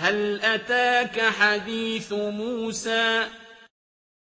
هَلْ أَتَاكَ حَدِيثُ مُوسَىٰ